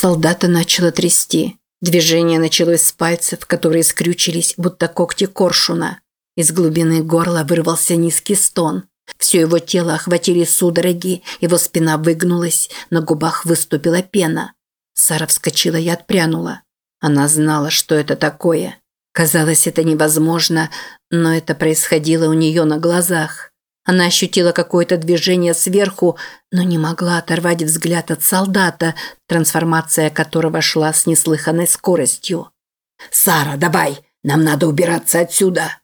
Солдата начало трясти. Движение началось с пальцев, которые скрючились, будто когти коршуна. Из глубины горла вырвался низкий стон. Все его тело охватили судороги, его спина выгнулась, на губах выступила пена. Сара вскочила и отпрянула. Она знала, что это такое. Казалось, это невозможно, но это происходило у нее на глазах. Она ощутила какое-то движение сверху, но не могла оторвать взгляд от солдата, трансформация которого шла с неслыханной скоростью. «Сара, давай! Нам надо убираться отсюда!»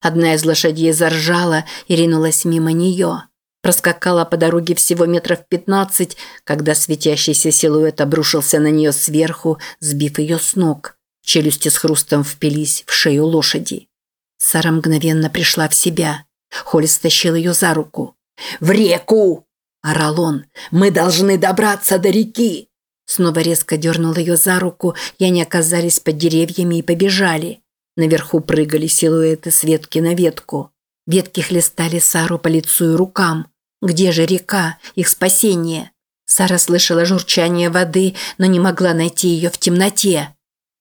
Одна из лошадей заржала и ринулась мимо нее. Проскакала по дороге всего метров пятнадцать, когда светящийся силуэт обрушился на нее сверху, сбив ее с ног. Челюсти с хрустом впились в шею лошади. Сара мгновенно пришла в себя. Холли стащил ее за руку. «В реку!» – орал он. «Мы должны добраться до реки!» Снова резко дернул ее за руку, и они оказались под деревьями и побежали. Наверху прыгали силуэты с ветки на ветку. Ветки хлестали Сару по лицу и рукам. Где же река, их спасение? Сара слышала журчание воды, но не могла найти ее в темноте.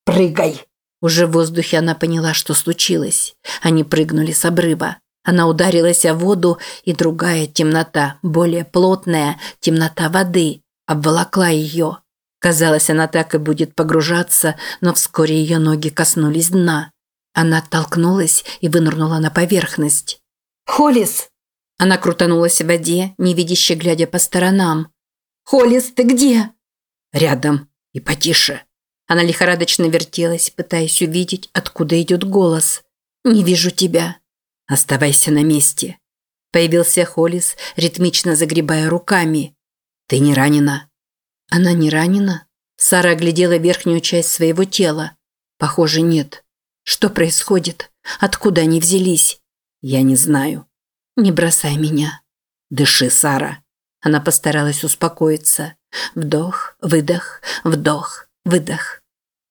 «Прыгай!» Уже в воздухе она поняла, что случилось. Они прыгнули с обрыва. Она ударилась о воду, и другая темнота, более плотная, темнота воды, обволокла ее. Казалось, она так и будет погружаться, но вскоре ее ноги коснулись дна. Она оттолкнулась и вынырнула на поверхность. «Холлис!» Она крутанулась в воде, невидяще глядя по сторонам. «Холлис, ты где?» «Рядом. И потише». Она лихорадочно вертелась, пытаясь увидеть, откуда идет голос. «Не вижу тебя». «Оставайся на месте». Появился Холлис, ритмично загребая руками. «Ты не ранена?» «Она не ранена?» Сара оглядела верхнюю часть своего тела. «Похоже, нет». Что происходит? Откуда они взялись? Я не знаю. Не бросай меня. Дыши, Сара. Она постаралась успокоиться. Вдох, выдох, вдох, выдох.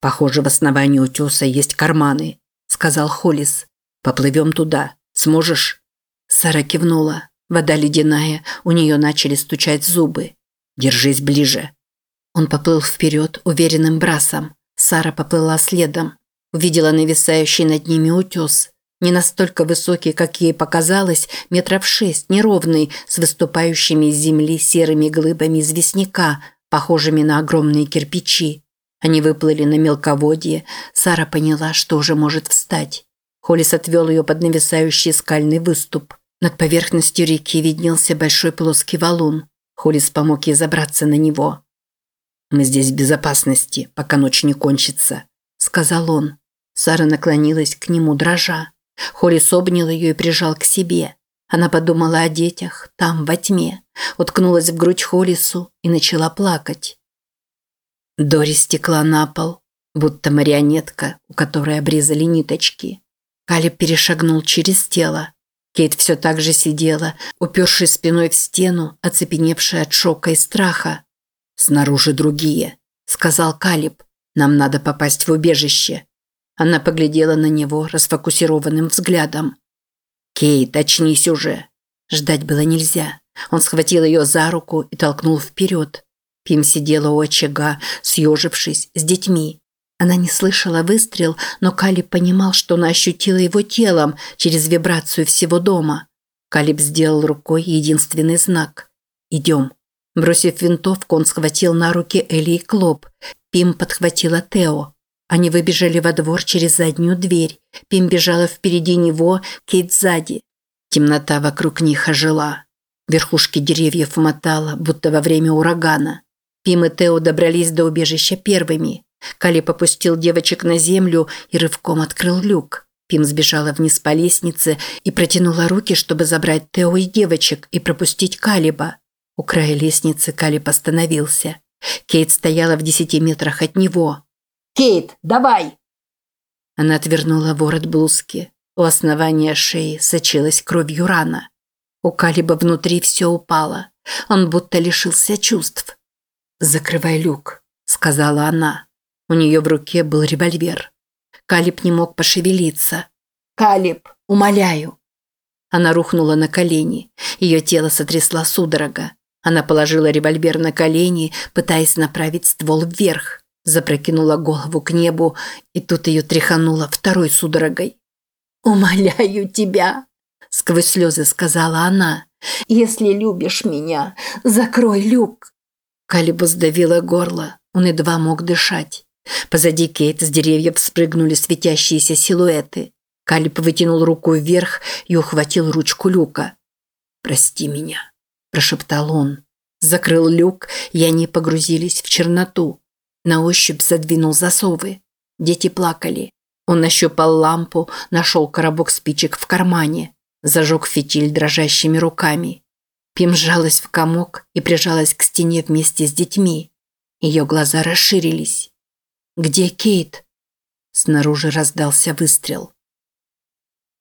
Похоже, в основании утеса есть карманы, сказал Холлис. Поплывем туда. Сможешь? Сара кивнула. Вода ледяная, у нее начали стучать зубы. Держись ближе. Он поплыл вперед уверенным брасом. Сара поплыла следом. Увидела нависающий над ними утес. Не настолько высокий, как ей показалось, метров шесть, неровный, с выступающими из земли серыми глыбами известняка, похожими на огромные кирпичи. Они выплыли на мелководье. Сара поняла, что уже может встать. Холлис отвел ее под нависающий скальный выступ. Над поверхностью реки виднелся большой плоский валун. Холлис помог ей забраться на него. «Мы здесь в безопасности, пока ночь не кончится», – сказал он. Сара наклонилась к нему, дрожа. Холлис обнял ее и прижал к себе. Она подумала о детях, там, во тьме, уткнулась в грудь Холлису и начала плакать. Дори стекла на пол, будто марионетка, у которой обрезали ниточки. Калиб перешагнул через тело. Кейт все так же сидела, упершись спиной в стену, оцепеневшая от шока и страха. «Снаружи другие», – сказал Калиб. «Нам надо попасть в убежище». Она поглядела на него расфокусированным взглядом. «Кейт, очнись уже!» Ждать было нельзя. Он схватил ее за руку и толкнул вперед. Пим сидела у очага, съежившись, с детьми. Она не слышала выстрел, но Калиб понимал, что она ощутила его телом через вибрацию всего дома. Калиб сделал рукой единственный знак. «Идем». Бросив винтовку, он схватил на руки Эли и Клоп. Пим подхватила Тео. Они выбежали во двор через заднюю дверь. Пим бежала впереди него, Кейт сзади. Темнота вокруг них ожила. Верхушки деревьев мотала, будто во время урагана. Пим и Тео добрались до убежища первыми. Кали попустил девочек на землю и рывком открыл люк. Пим сбежала вниз по лестнице и протянула руки, чтобы забрать Тео и девочек и пропустить Калиба. У края лестницы Калиб остановился. Кейт стояла в десяти метрах от него. Кейт, давай!» Она отвернула ворот блузки. У основания шеи сочилась кровью рана. У Калиба внутри все упало. Он будто лишился чувств. «Закрывай люк», – сказала она. У нее в руке был револьвер. Калиб не мог пошевелиться. «Калиб, умоляю!» Она рухнула на колени. Ее тело сотрясла судорога. Она положила револьвер на колени, пытаясь направить ствол вверх. Запрокинула голову к небу, и тут ее тряхануло второй судорогой. «Умоляю тебя!» – сквозь слезы сказала она. «Если любишь меня, закрой люк!» Калибу сдавило горло, он едва мог дышать. Позади Кейт с деревьев спрыгнули светящиеся силуэты. Калиб вытянул руку вверх и ухватил ручку люка. «Прости меня», – прошептал он. Закрыл люк, и они погрузились в черноту. На ощупь задвинул засовы. Дети плакали. Он нащупал лампу, нашел коробок спичек в кармане. Зажег фитиль дрожащими руками. Пим сжалась в комок и прижалась к стене вместе с детьми. Ее глаза расширились. «Где Кейт?» Снаружи раздался выстрел.